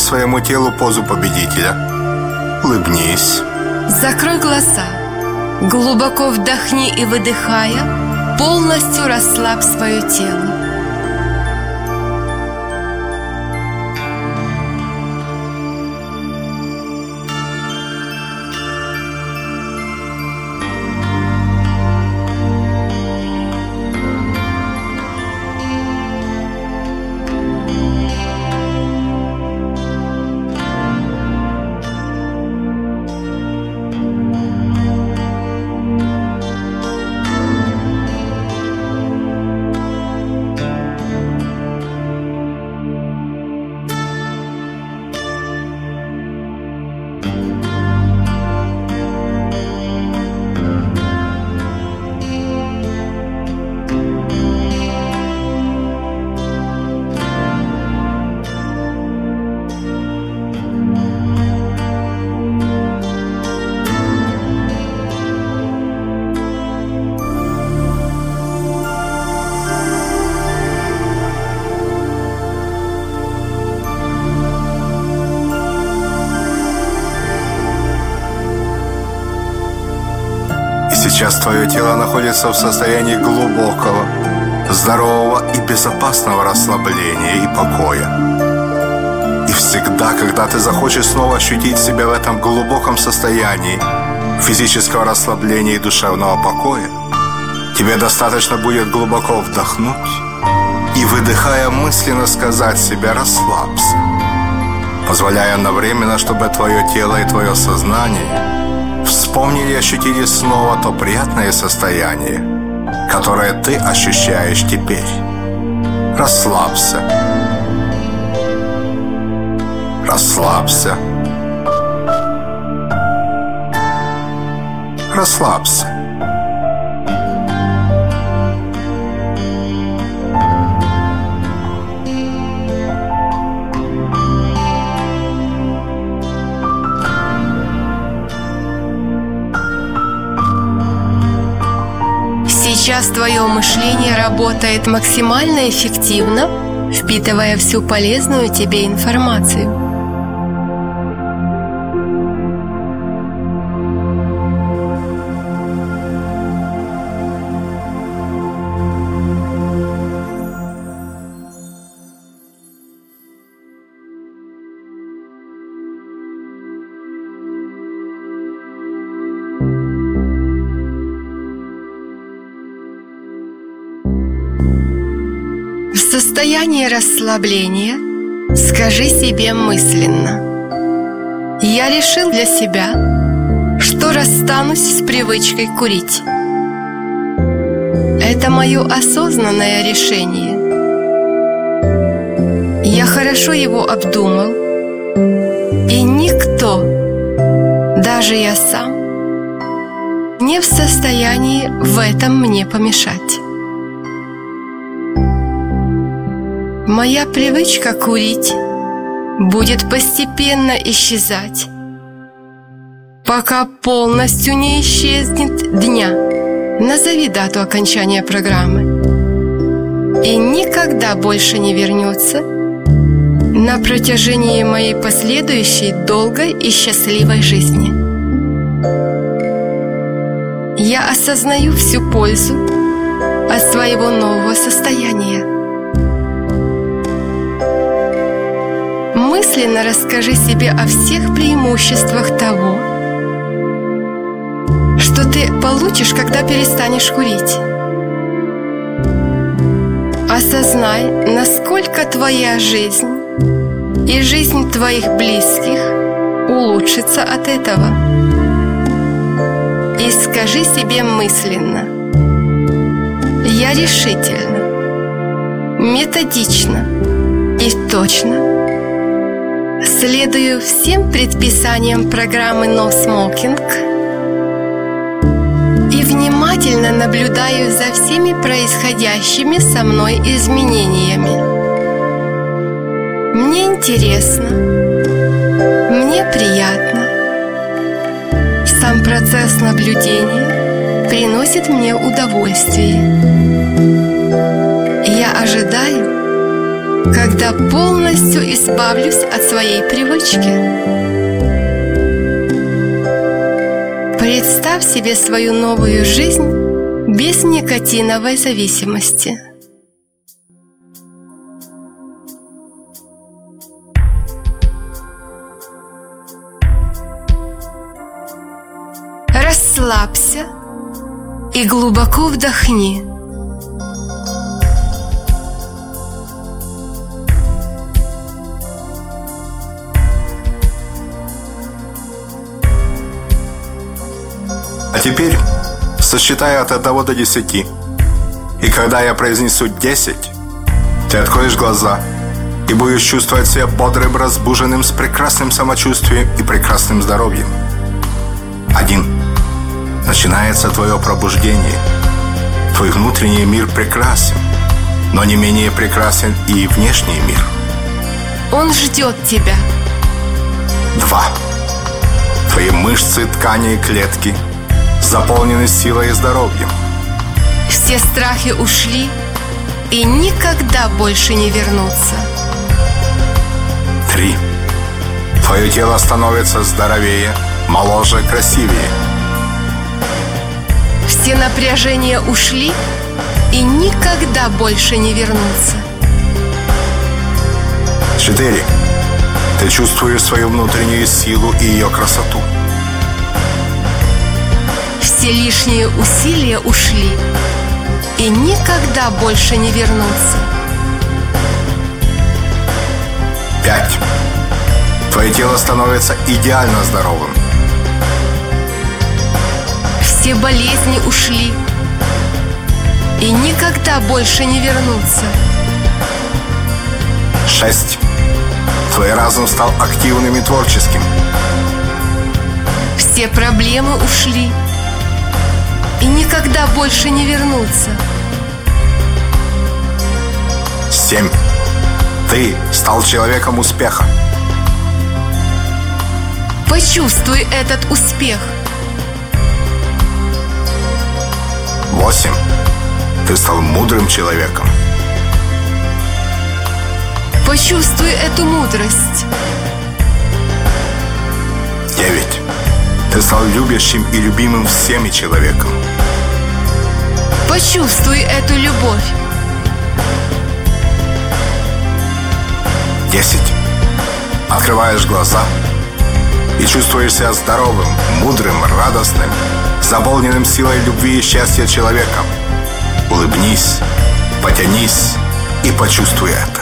своему телу позу победителя. Улыбнись. Закрой глаза. Глубоко вдохни и выдыхая, полностью расслабь свое тело. Твое тело находится в состоянии глубокого, здорового и безопасного расслабления и покоя. И всегда, когда ты захочешь снова ощутить себя в этом глубоком состоянии физического расслабления и душевного покоя, тебе достаточно будет глубоко вдохнуть и, выдыхая мысленно, сказать себе «расслабься», позволяя одновременно, чтобы твое тело и твое сознание – вспомнили и ощутили снова то приятное состояние, которое ты ощущаешь теперь. Расслабься. Расслабься. Расслабься. Сейчас твое мышление работает максимально эффективно, впитывая всю полезную тебе информацию. Состоянии расслабления скажи себе мысленно «Я решил для себя, что расстанусь с привычкой курить». Это мое осознанное решение. Я хорошо его обдумал, и никто, даже я сам, не в состоянии в этом мне помешать. Моя привычка курить будет постепенно исчезать, пока полностью не исчезнет дня. Назови дату окончания программы. И никогда больше не вернется на протяжении моей последующей долгой и счастливой жизни. Я осознаю всю пользу от своего нового состояния. Мысленно расскажи себе о всех преимуществах того, что ты получишь, когда перестанешь курить. Осознай, насколько твоя жизнь и жизнь твоих близких улучшится от этого. И скажи себе мысленно, я решительно, методично и точно Следую всем предписаниям программы No Smoking и внимательно наблюдаю за всеми происходящими со мной изменениями. Мне интересно, мне приятно. Сам процесс наблюдения приносит мне удовольствие. Я ожидаю когда полностью избавлюсь от своей привычки. Представь себе свою новую жизнь без никотиновой зависимости. Расслабься и глубоко вдохни. Теперь сосчитай от 1 до 10. И когда я произнесу 10, ты откроешь глаза и будешь чувствовать себя бодрым, разбуженным, с прекрасным самочувствием и прекрасным здоровьем. Один. Начинается твое пробуждение. Твой внутренний мир прекрасен, но не менее прекрасен и внешний мир. Он ждет тебя. Два. Твои мышцы, ткани и клетки – заполнены силой и здоровьем. Все страхи ушли и никогда больше не вернутся. Три. Твое тело становится здоровее, моложе, красивее. Все напряжения ушли и никогда больше не вернутся. Четыре. Ты чувствуешь свою внутреннюю силу и ее красоту. Все лишние усилия ушли и никогда больше не вернутся. Пять. Твое тело становится идеально здоровым. Все болезни ушли и никогда больше не вернутся. Шесть. Твой разум стал активным и творческим. Все проблемы ушли и никогда больше не вернуться. Семь. Ты стал человеком успеха. Почувствуй этот успех. Восемь. Ты стал мудрым человеком. Почувствуй эту мудрость. Девять. Ты стал любящим и любимым всеми человеком. Почувствуй эту любовь. Десять. Открываешь глаза и чувствуешь себя здоровым, мудрым, радостным, заполненным силой любви и счастья человеком. Улыбнись, потянись и почувствуй это.